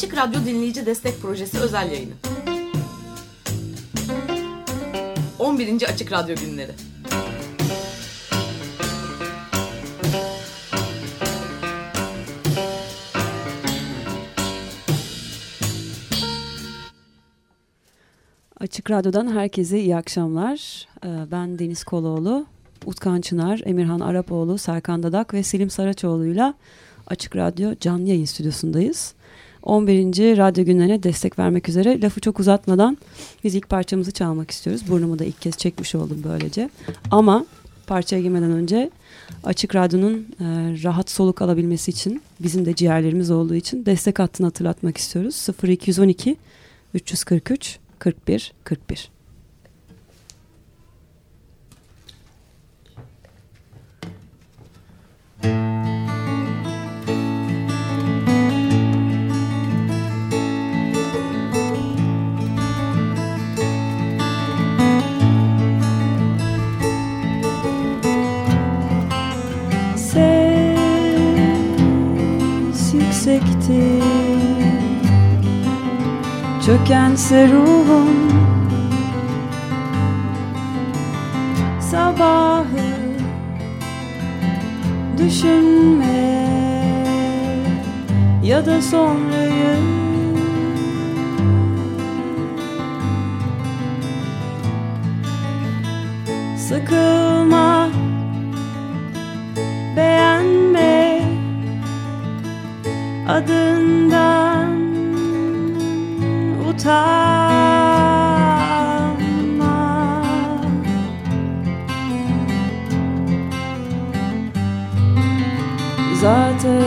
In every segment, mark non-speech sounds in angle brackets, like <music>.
Açık Radyo Dinleyici Destek Projesi özel yayını. 11. Açık Radyo Günleri. Açık Radyo'dan herkese iyi akşamlar. Ee, ben Deniz Koloğlu, Utkan Çınar, Emirhan Arapoğlu, Serkan Dadak ve Selim Saraçoğlu'yla Açık Radyo canlı yayın stüdyosundayız. 11. Radyo günlerine destek vermek üzere lafı çok uzatmadan biz ilk parçamızı çalmak istiyoruz. Burnumu da ilk kez çekmiş oldum böylece. Ama parçaya girmeden önce Açık Radyo'nun e, rahat soluk alabilmesi için bizim de ciğerlerimiz olduğu için destek hattını hatırlatmak istiyoruz. 0212 343 41 41 yüksekti Çökense ruhum. Sabahı düşünme. Ya da sonrayı. Sıkılma Adından utanma Zaten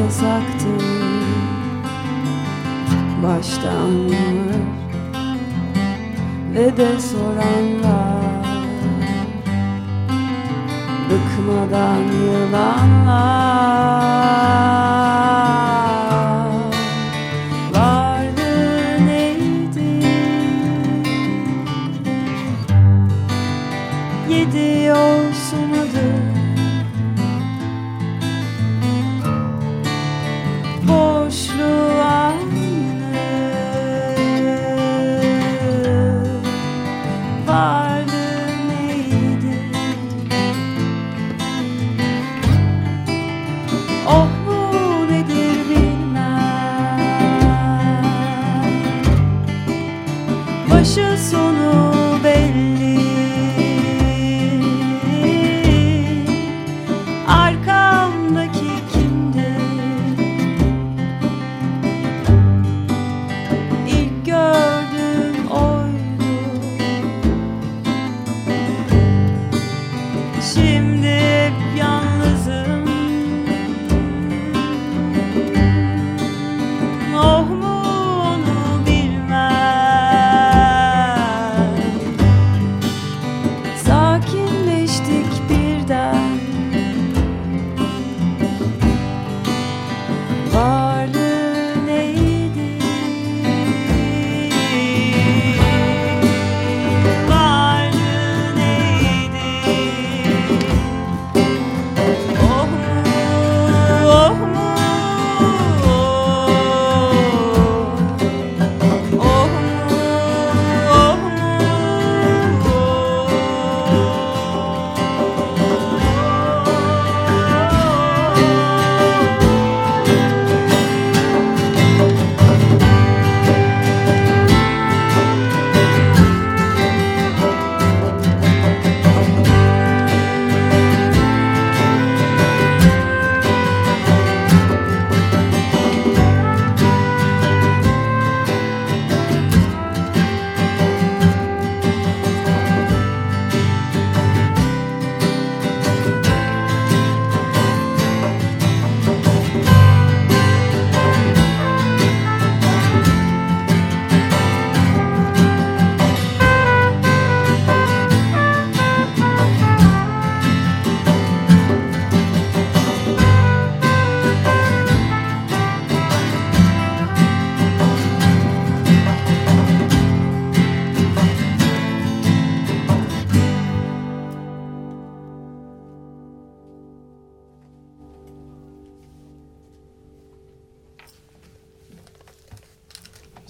yasaktı Baştan ve de soranlar Bıkmadan yılanlar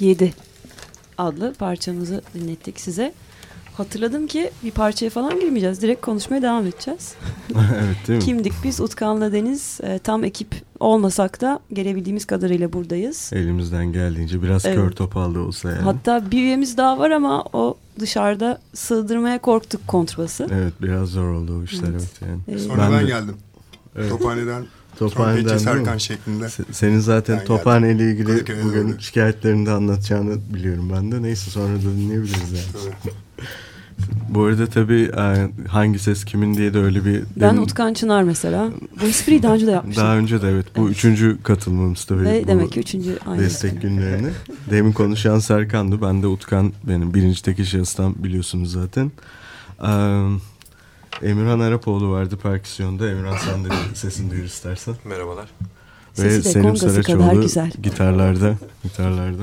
7 adlı parçamızı dinlettik size. Hatırladım ki bir parçaya falan girmeyeceğiz. Direkt konuşmaya devam edeceğiz. <laughs> evet değil mi? Kimdik biz? Utkan'la Deniz e, tam ekip olmasak da gelebildiğimiz kadarıyla buradayız. Elimizden geldiğince biraz Evet. kör topal da olsa yani. Hatta bir üyemiz daha var ama o dışarıda sığdırmaya korktuk kontrbası. Evet biraz zor oldu o işler Evet. evet, yani. Ee, Sonra Ben ben, de- geldim. Evet. Tophane'den Tophane'den? Serkan şeklinde. Se- Senin zaten Ben Tophane ile ilgili Kadıköy'e bugün doğru. şikayetlerini de anlatacağını biliyorum ben de. Neyse sonra da dinleyebiliriz yani. Bu arada tabii e, hangi ses kimin diye de öyle bir... Ben demin- Utkan Çınar mesela. Bu espriyi daha önce de yapmıştım. Daha önce de evet. Bu Evet. üçüncü katılmamız tabii. Ve bu demek ki üçüncü aynı. Destek günlerine. Demin konuşan Serkan'dı. Ben de Utkan benim birinci tek şahıstan biliyorsunuz zaten. Ee, Emirhan Arapoğlu vardı perküsyonda. Emirhan sen de bir <coughs> sesini duyur istersen. Merhabalar. Ve Sesi de Selim Saraçoğlu güzel. gitarlarda. Gitarlarda.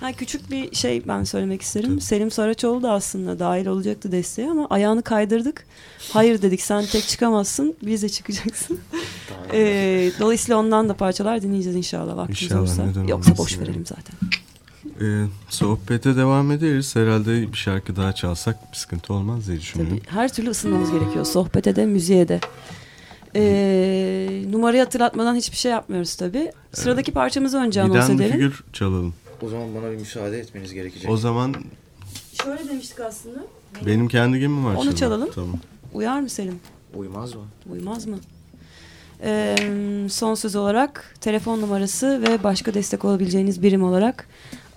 Ha, küçük bir şey ben söylemek isterim. Selim Saraçoğlu da aslında dahil olacaktı desteğe ama ayağını kaydırdık. Hayır dedik sen tek çıkamazsın biz de çıkacaksın. Ee, dolayısıyla ondan da parçalar dinleyeceğiz inşallah vaktimiz İnşallah, olursa. Yoksa boş yani. verelim zaten. Ee, sohbete devam ederiz. Herhalde bir şarkı daha çalsak bir sıkıntı olmaz diye düşünüyorum. Tabii her türlü ısınmamız gerekiyor. Sohbete de müziğe de. Ee, numarayı hatırlatmadan hiçbir şey yapmıyoruz tabii. Sıradaki parçamızı önce anons Giden bir edelim. figür çalalım. O zaman bana bir müsaade etmeniz gerekecek. O zaman Şöyle demiştik aslında. benim kendi gibi mi var? Onu çalalım. Tamam. Uyar mı Selim? Uymaz mı? Uymaz mı? Ee, son söz olarak telefon numarası ve başka destek olabileceğiniz birim olarak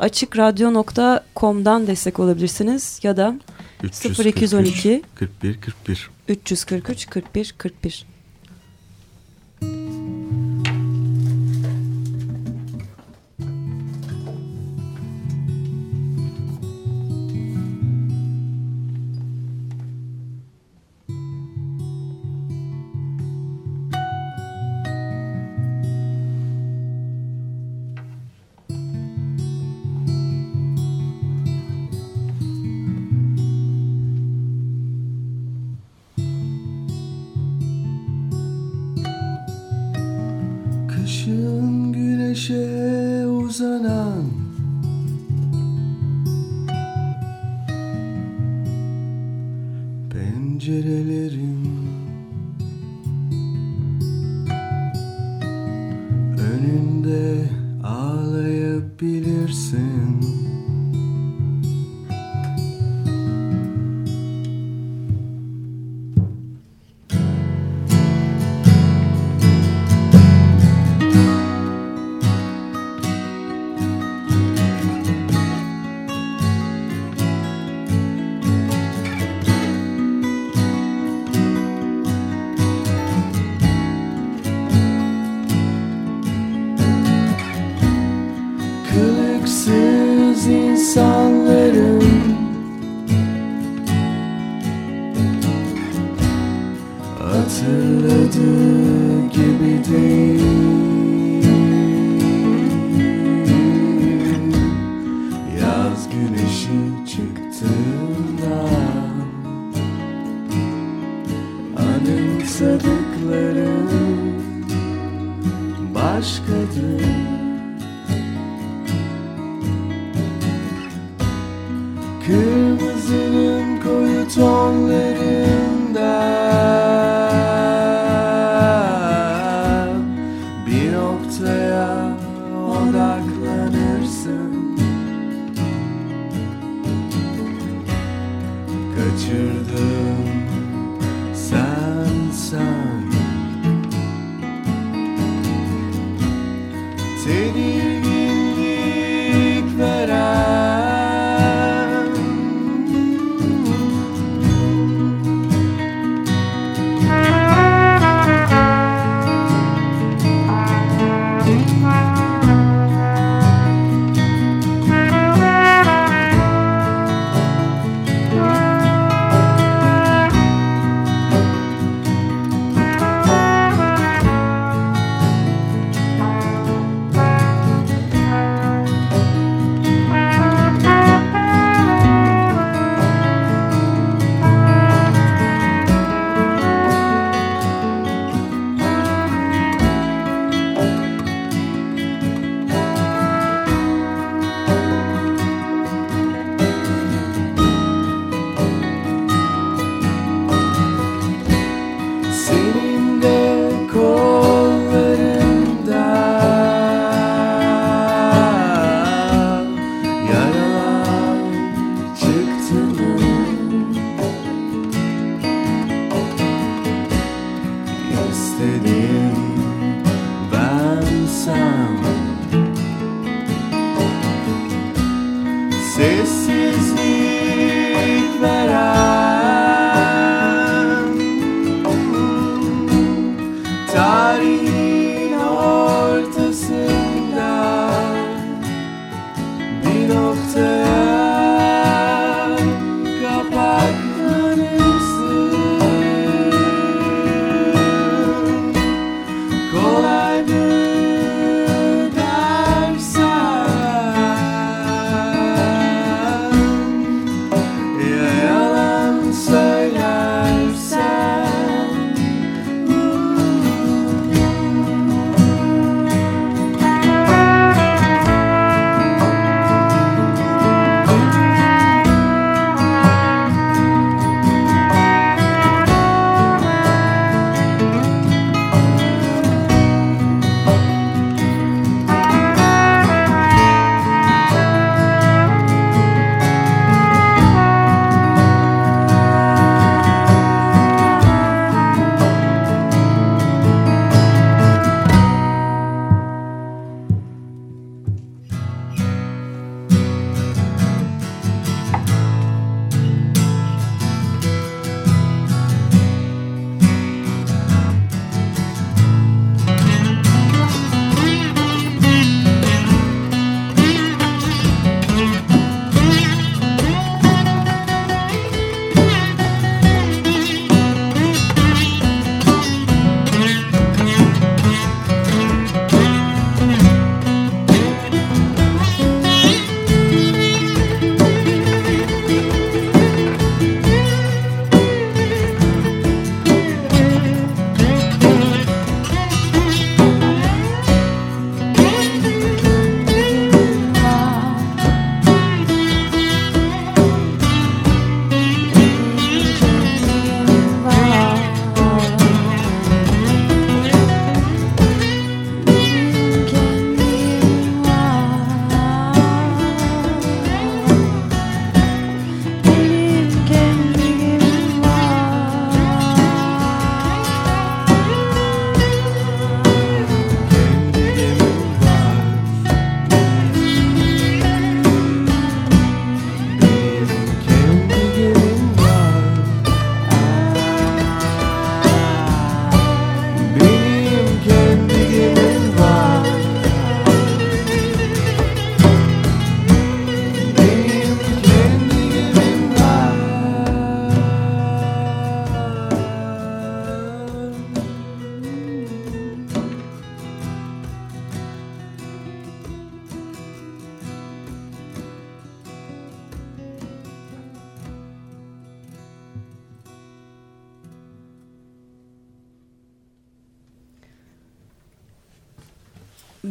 açıkradyo.com'dan destek olabilirsiniz ya da 0212 41 41. 343 41 41. Önünde ağlayabilirsin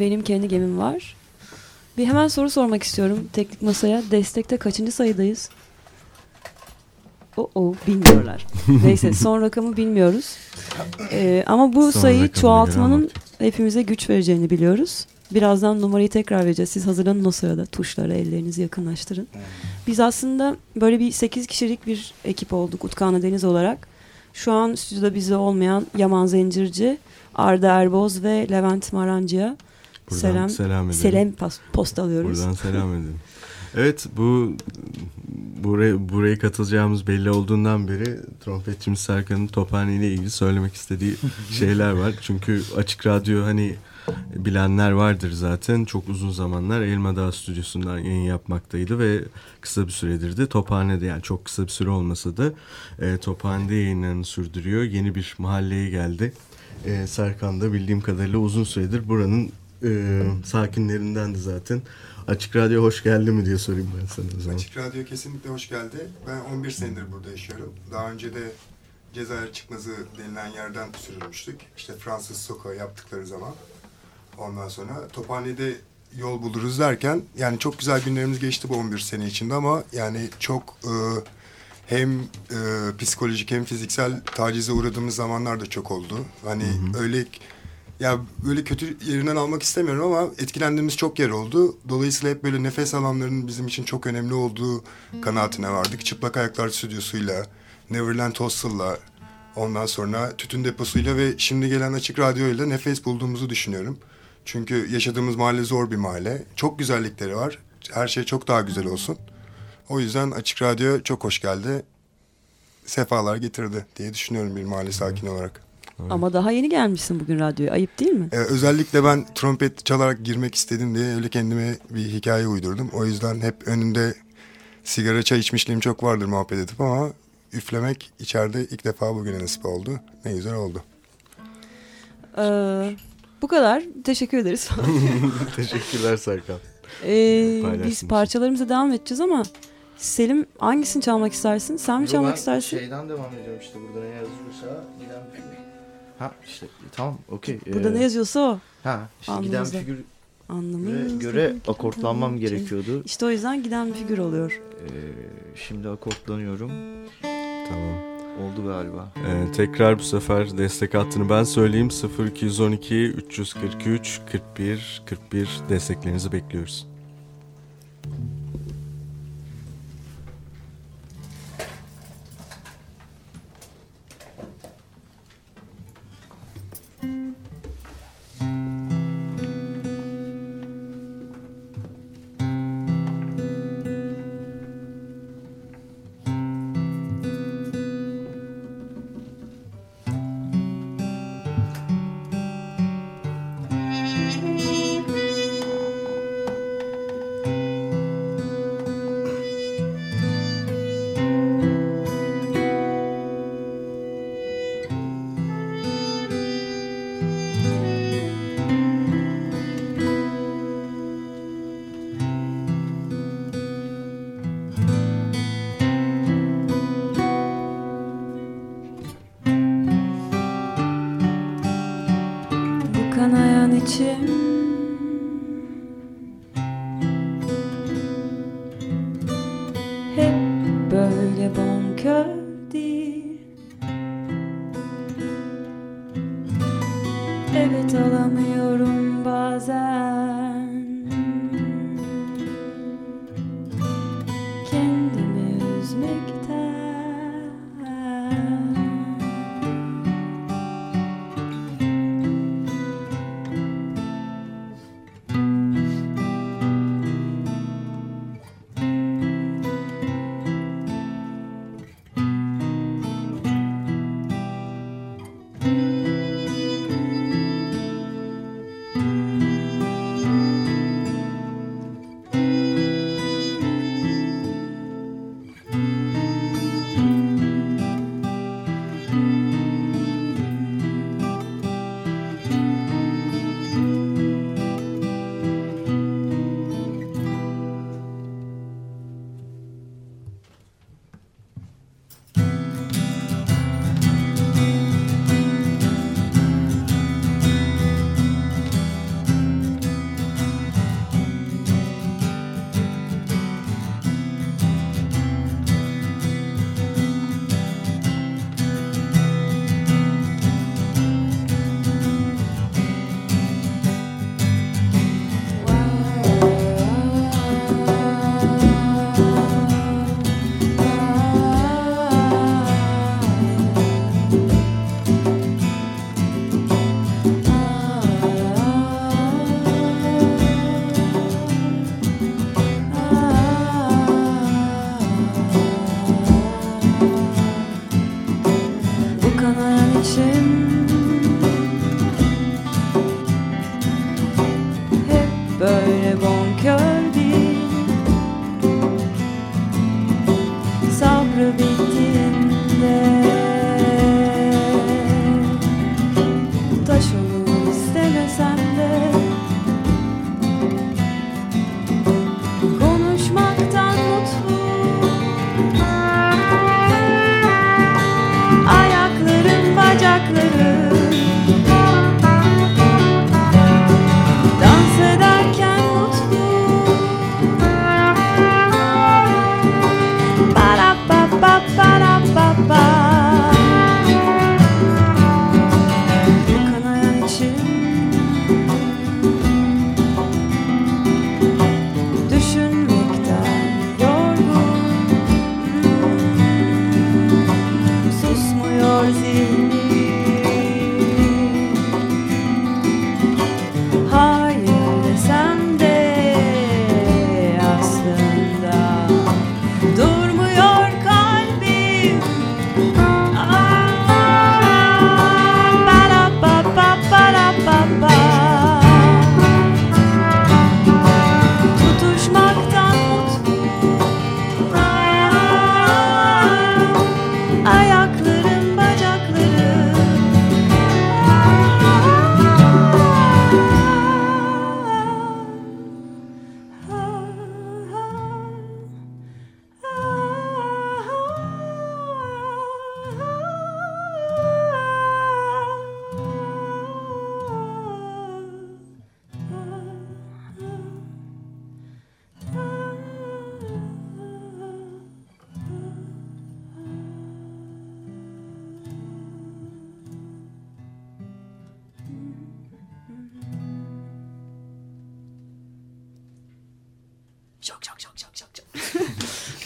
Benim kendi gemim var. Bir hemen soru sormak istiyorum teknik masaya. Destekte kaçıncı sayıdayız? O o bilmiyorlar. <laughs> Neyse son rakamı bilmiyoruz. Ee, ama bu Son sayıyı çoğaltmanın hepimize güç vereceğini biliyoruz. Birazdan numarayı tekrar vereceğiz. Siz hazırlanın o sırada. Tuşlara ellerinizi yakınlaştırın. Biz aslında böyle bir 8 kişilik bir ekip olduk Utkan'a Deniz olarak. Şu an stüdyoda bizde olmayan Yaman Zencirci, Arda Erboz ve Levent Marancı'ya Buradan selam, selam edelim. selam pas- postalıyoruz. Buradan selam <laughs> edin. Evet bu buraya, buraya katılacağımız belli olduğundan beri trompetçimiz Serkan'ın Tophane ile ilgili söylemek istediği <laughs> şeyler var. Çünkü Açık Radyo hani bilenler vardır zaten. Çok uzun zamanlar Elma Dağı stüdyosundan yayın yapmaktaydı ve kısa bir süredir de Tophane'de yani çok kısa bir süre olmasa da e, Tophane'de yayınlarını sürdürüyor. Yeni bir mahalleye geldi. E, Serkan da bildiğim kadarıyla uzun süredir buranın e, sakinlerindendi zaten. Açık Radyo hoş geldi mi diye sorayım ben sana o zaman. Açık Radyo kesinlikle hoş geldi. Ben 11 senedir burada yaşıyorum. Daha önce de Cezayir Çıkmazı denilen yerden sürülmüştük. İşte Fransız sokağı yaptıkları zaman. Ondan sonra Tophane'de yol buluruz derken yani çok güzel günlerimiz geçti bu 11 sene içinde ama yani çok e, hem e, psikolojik hem fiziksel tacize uğradığımız zamanlar da çok oldu. Hani öyle ya böyle kötü yerinden almak istemiyorum ama etkilendiğimiz çok yer oldu. Dolayısıyla hep böyle nefes alanlarının bizim için çok önemli olduğu kanaatine vardık. Çıplak Ayaklar Stüdyosu'yla, Neverland Hostel'la, Ondan sonra tütün deposuyla ve şimdi gelen açık radyoyla nefes bulduğumuzu düşünüyorum. Çünkü yaşadığımız mahalle zor bir mahalle. Çok güzellikleri var. Her şey çok daha güzel olsun. O yüzden açık radyo çok hoş geldi. Sefalar getirdi diye düşünüyorum bir mahalle sakini olarak. Ama daha yeni gelmişsin bugün radyoya. Ayıp değil mi? Ee, özellikle ben trompet çalarak girmek istedim diye öyle kendime bir hikaye uydurdum. O yüzden hep önünde sigara çay içmişliğim çok vardır muhabbet edip ama üflemek içeride ilk defa bugüne nasip oldu. Ne güzel oldu. Ee, bu kadar. Teşekkür ederiz. <laughs> <laughs> Teşekkürler Serkan. Ee, biz için. parçalarımıza devam edeceğiz ama Selim hangisini çalmak istersin? Sen mi Yo, çalmak ben istersin? Şeyden devam ediyorum işte burada ne yazıyorsa giden. Ha işte tamam okey. Burada Ee, ne yazıyorsa o. Ha işte giden Alnımızda. figüre Anlamı. göre akortlanmam gerekiyordu. İşte o yüzden giden bir figür oluyor. Ee, şimdi akortlanıyorum. Tamam. Oldu galiba. Ee, tekrar bu sefer destek hattını ben söyleyeyim. 0212 343 41 41 desteklerinizi bekliyoruz. Mm-hmm.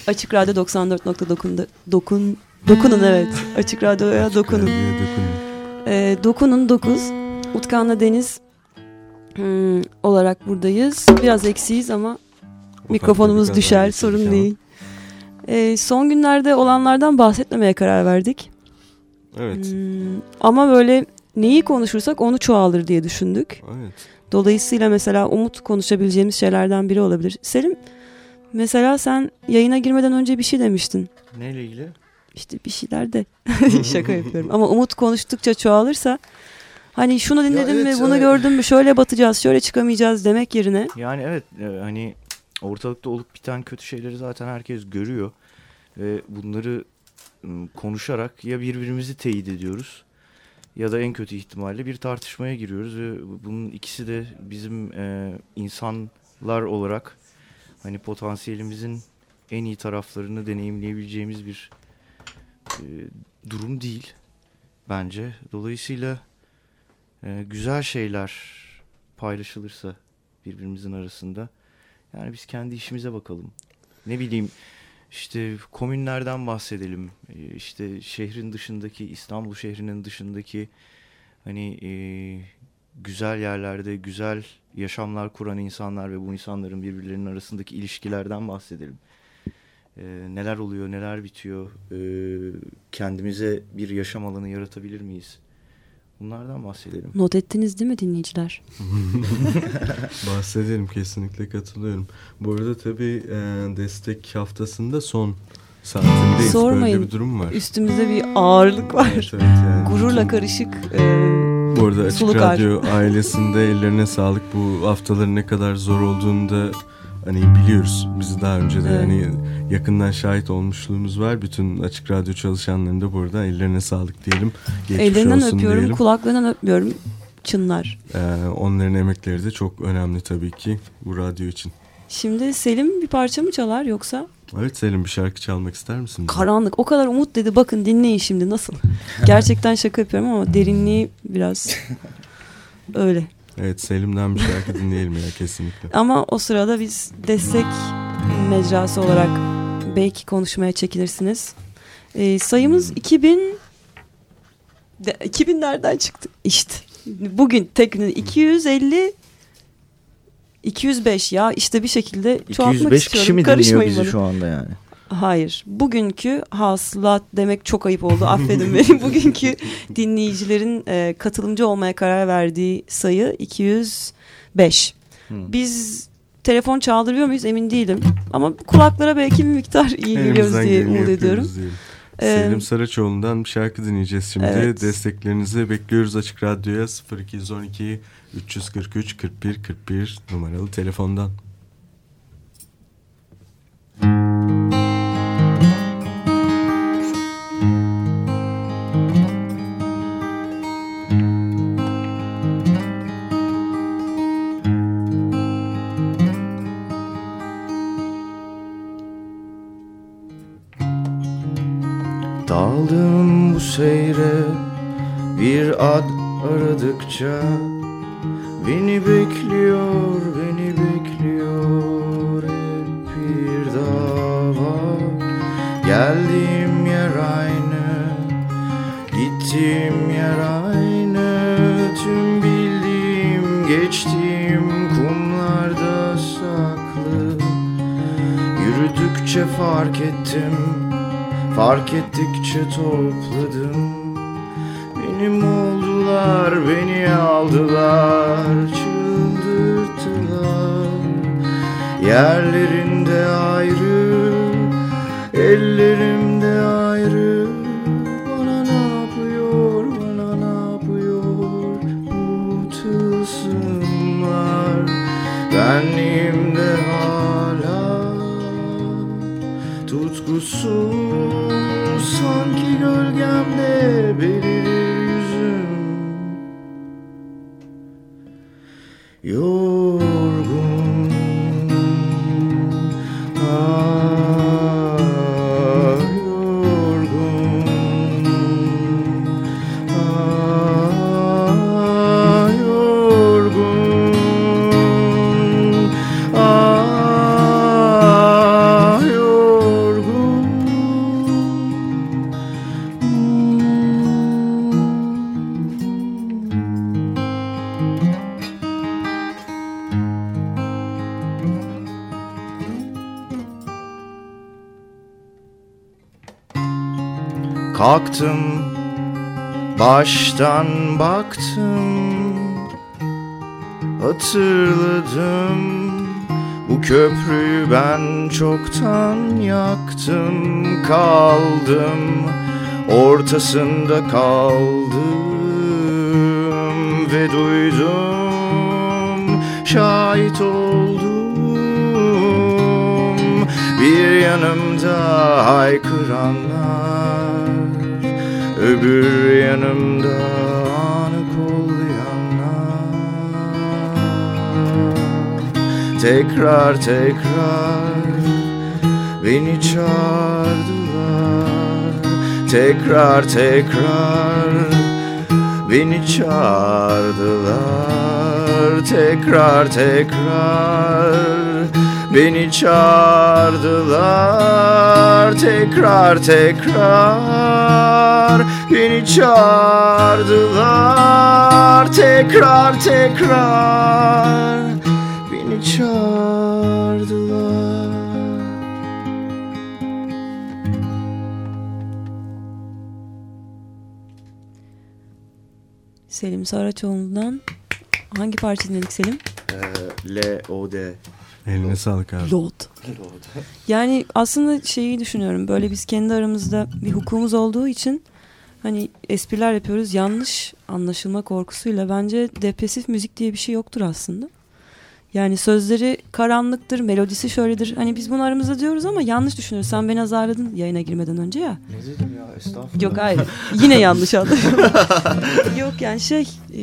Açık Radyo 94.9'da dokun dokunun evet. Açık Radyo'ya dokunun. Ee, dokunun 9. Utkan'la Deniz hmm, olarak buradayız. Biraz eksiyiz ama mikrofonumuz bir düşer sorun değil. Ee, son günlerde olanlardan bahsetmemeye karar verdik. Evet. Hmm, ama böyle neyi konuşursak onu çoğalır diye düşündük. Evet. Dolayısıyla mesela Umut konuşabileceğimiz şeylerden biri olabilir. Selim mesela sen yayına girmeden önce bir şey demiştin. Neyle ilgili? İşte bir şeyler de <laughs> şaka yapıyorum. Ama Umut konuştukça çoğalırsa hani şunu dinledin evet, mi bunu evet. gördün mü şöyle batacağız şöyle çıkamayacağız demek yerine Yani evet e, hani ortalıkta olup biten kötü şeyleri zaten herkes görüyor. Ve bunları konuşarak ya birbirimizi teyit ediyoruz ya da en kötü ihtimalle bir tartışmaya giriyoruz ve bunun ikisi de bizim e, insanlar olarak hani potansiyelimizin en iyi taraflarını deneyimleyebileceğimiz bir e, durum değil bence. Dolayısıyla e, güzel şeyler paylaşılırsa birbirimizin arasında yani biz kendi işimize bakalım. Ne bileyim işte komünlerden bahsedelim. E, işte şehrin dışındaki İstanbul şehrinin dışındaki hani e, güzel yerlerde güzel yaşamlar kuran insanlar ve bu insanların birbirlerinin arasındaki ilişkilerden bahsedelim. E, neler oluyor, neler bitiyor, e, kendimize bir yaşam alanı yaratabilir miyiz? Bunlardan bahsedelim. not ettiniz değil mi dinleyiciler? <laughs> Bahsedelim kesinlikle katılıyorum. Bu arada tabii e, destek haftasında son saatindeyiz. Sormayın. Böyle bir durum var. Üstümüzde bir ağırlık var. Evet, evet, yani Gururla bütün- karışık. e, Bu arada Açık Sulukar. Radyo ailesinde ellerine sağlık. Bu haftaların ne kadar zor olduğunu da hani biliyoruz. Biz daha önce de Evet. hani yakından şahit olmuşluğumuz var. Bütün Açık Radyo çalışanlarının da burada ellerine sağlık diyelim. Geçmiş ellerinden olsun öpüyorum, diyelim. kulaklarından öpmüyorum. Çınlar. Ee, onların emekleri de çok önemli tabii ki bu radyo için. Şimdi Selim bir parça mı çalar yoksa? Evet Selim bir şarkı çalmak ister misin? Karanlık. O kadar umut dedi. Bakın dinleyin şimdi nasıl. <laughs> Gerçekten şaka yapıyorum ama derinliği biraz <laughs> öyle. Evet Selim'den bir şarkı dinleyelim ya kesinlikle. <laughs> Ama o sırada biz destek mecrası olarak belki konuşmaya çekilirsiniz. Ee, sayımız 2000 de, 2000 nereden çıktı? İşte bugün tekrar 250 205 ya işte bir şekilde çoğaltmak 205 istiyorum. kişi mi dinliyor bizi bana. şu anda yani? Hayır. Bugünkü hasılat demek çok ayıp oldu. Affedin beni. <laughs> Bugünkü dinleyicilerin e, katılımcı olmaya karar verdiği sayı 205. Hı. Biz telefon çaldırıyor muyuz emin değilim. Ama kulaklara belki bir miktar iyi geliyoruz diye umut ediyorum. diyelim. Ee, Selim Saraçoğlu'ndan bir şarkı dinleyeceğiz şimdi. Evet. Desteklerinizi bekliyoruz Açık Radyo'ya 0212 343 41 41 numaralı telefondan. Daldım seyre bir ad aradıkça Beni bekliyor, beni bekliyor hep bir dava. Geldiğim yer aynı, gittiğim yer aynı Tüm bildiğim, geçtiğim kumlarda saklı. Yürüdükçe fark ettim Fark ettikçe topladım. Benim oldular, beni aldılar Çıldırttılar. Yerlerinde ayrı Ellerimde ayrı. Bana ne yapıyor, bana ne yapıyor Bu tılsımlar Benliğimde hala Tutkusuz Kalktım baştan baktım Hatırladım. Bu köprüyü ben çoktan yaktım Kaldım ortasında kaldım. Ve duydum şahit oldum. Bir yanımda haykıranlar Öbür yanımda anı kollayanlar. Tekrar tekrar beni çağırdılar. Tekrar tekrar beni çağırdılar. Tekrar tekrar beni çağırdılar Tekrar tekrar. Beni çağırdılar Tekrar tekrar. Beni çağırdılar. Selim Saraçoğlu'ndan hangi parça dinledik Selim? L-O-D Eline sağlık abi. Lord. <laughs> Yani aslında şeyi düşünüyorum. Böyle biz kendi aramızda bir hukukumuz olduğu için hani espriler yapıyoruz. Yanlış anlaşılma korkusuyla bence depresif müzik diye bir şey yoktur aslında. Yani sözleri karanlıktır, melodisi şöyledir. Hani biz bunu aramızda diyoruz ama yanlış düşünüyoruz. Sen beni azarladın yayına girmeden önce ya. Ne dedim ya estağfurullah. Yok hayır. Yine yanlış anlıyorum. <laughs> Yok yani şey e,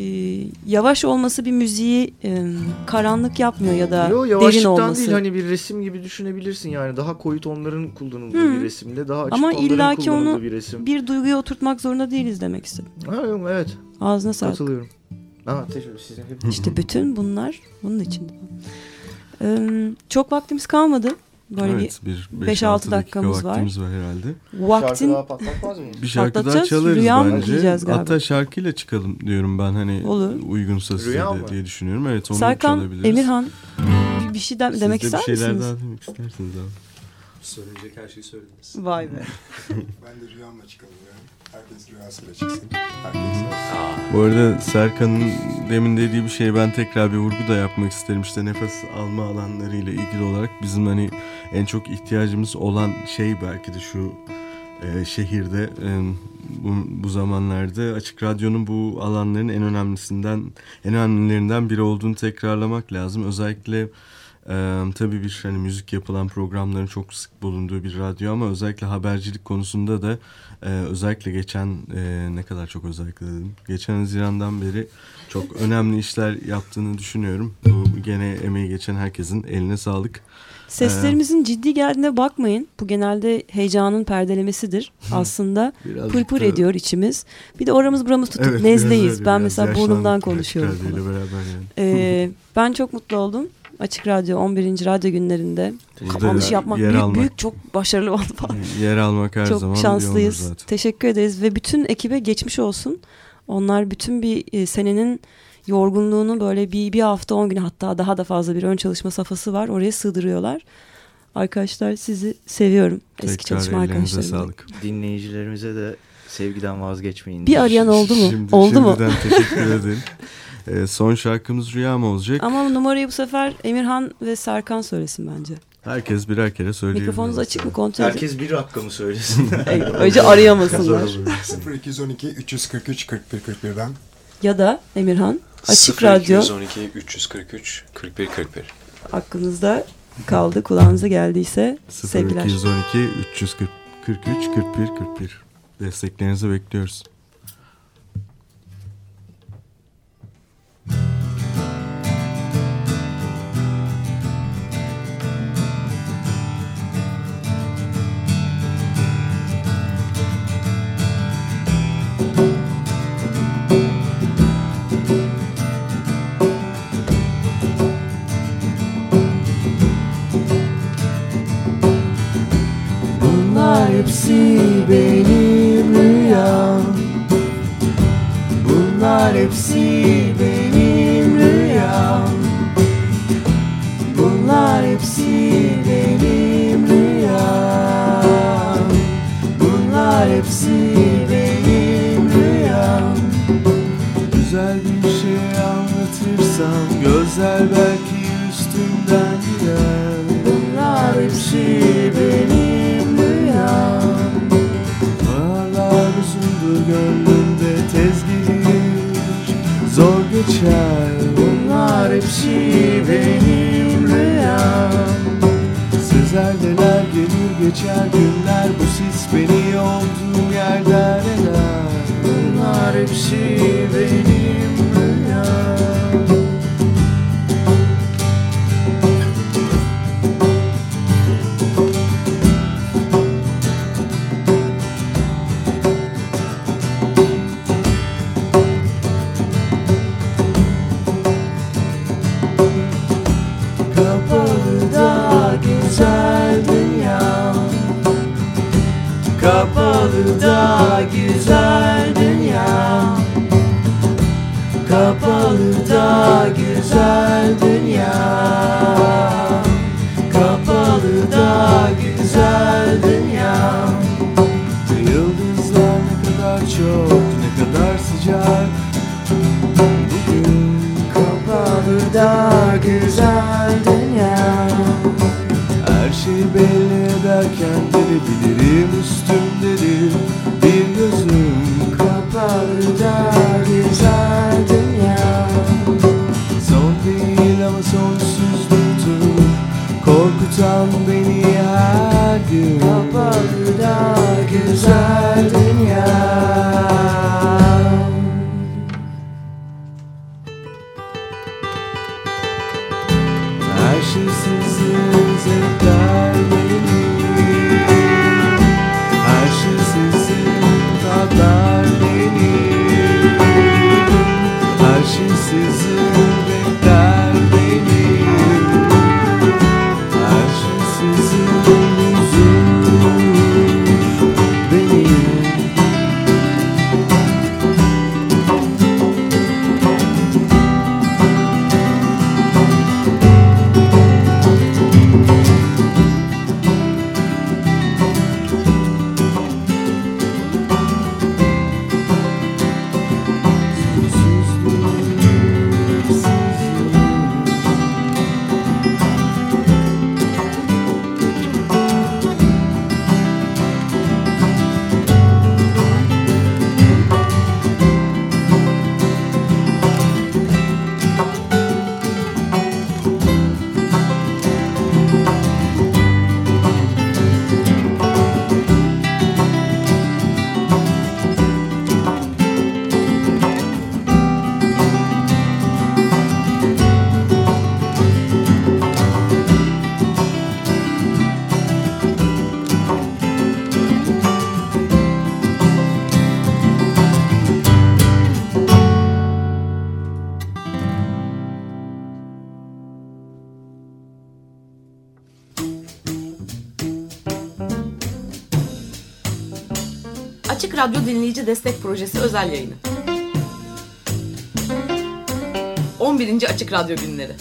yavaş olması bir müziği e, karanlık yapmıyor ya da Yo derin olması. değil hani bir resim gibi düşünebilirsin yani daha koyu tonların kullanıldığı Hı. bir resimde daha açık Ama kullanıldığı onu bir resim. Bir duyguya oturtmak zorunda değiliz demek istedim. Ha, evet Ağzına sağlık. katılıyorum. Ha teşekkür sizin hep. İşte bütün bunlar bunun içinde. Ee, çok vaktimiz kalmadı. Böyle evet, bir beş, 5-6 altı dakika dakikamız var. vaktimiz var herhalde. bir vaktin patlatmaz mıyız? Bir şarkı daha çalarız Rüya bence. Hatta şarkıyla çıkalım diyorum ben hani Olur. uygunsa size de diye düşünüyorum. Evet onu Serkan, çalabiliriz. Emirhan bir- bir şey de- Siz demek de ister bir şeyler misiniz? daha demek istersiniz abi. Söyleyecek her şeyi söylediniz. Vay be. <laughs> Ben de rüyamla çıkalım yani. Herkes rüyasıyla çıksın. Herkes Bu arada Serkan'ın demin dediği bir şey ben tekrar bir vurgu da yapmak isterim. İşte nefes alma alanlarıyla ilgili olarak bizim hani en çok ihtiyacımız olan şey belki de şu e, şehirde e, bu, bu zamanlarda açık radyonun bu alanların en önemlisinden en önemlilerinden biri olduğunu tekrarlamak lazım. Özellikle e, tabii bir hani müzik yapılan programların çok sık bulunduğu bir radyo ama özellikle habercilik konusunda da ee, özellikle geçen e, ne kadar çok özellikle dedim. Geçen Haziran'dan beri çok <laughs> önemli işler yaptığını düşünüyorum. Bu gene emeği geçen herkesin eline sağlık. Seslerimizin ciddi geldiğine bakmayın. Bu genelde heyecanın perdelemesidir. Aslında pırpır da- ediyor içimiz. Bir de oramız buramız tutup Evet, nezleyiz. öyle, Ben mesela burnumdan konuşuyorum. Yani. Ee, ben çok mutlu oldum. Açık Radyo 11. radyo günlerinde Burada kapanış yapmak yer büyük almak. büyük çok başarılı oldu falan. Yer almak her çok zaman bir şanslıyız. onur zaten. Teşekkür ederiz ve bütün ekibe geçmiş olsun. Onlar bütün bir e, senenin yorgunluğunu böyle bir, bir hafta 10 gün hatta daha da fazla bir ön çalışma safhası var. Oraya sığdırıyorlar. Arkadaşlar sizi seviyorum. Eski Tekrar çalışma arkadaşlarım. sağlık. Dinleyicilerimize de sevgiden vazgeçmeyin. Bir arayan oldu mu? Şimdi, oldu mu? şimdiden teşekkür <laughs> ederim. Ee, son şarkımız Rüya mı olacak? Ama numarayı bu sefer Emirhan ve Serkan söylesin bence. Herkes birer kere söyleyebilir. Mikrofonunuz açık mı kontrol edin. Herkes bir dakika mı söylesin? <laughs> Önce arayamasınlar. 0212 343 41 41'den Ya da Emirhan Açık Radyo 212 343 41 41. aklınızda kaldı kulağınıza geldiyse sevgiler. 0212 343 41 41 desteklerinizi bekliyoruz. Benim rüyam. Bunlar hepsi düşer Bunlar hepsi benim rüyam Sezerdeler gelir geçer günler. Bu sis beni olduğum yerden eder. Bunlar hepsi benim Dinleyici Destek Projesi özel yayını. 11. Açık Radyo Günleri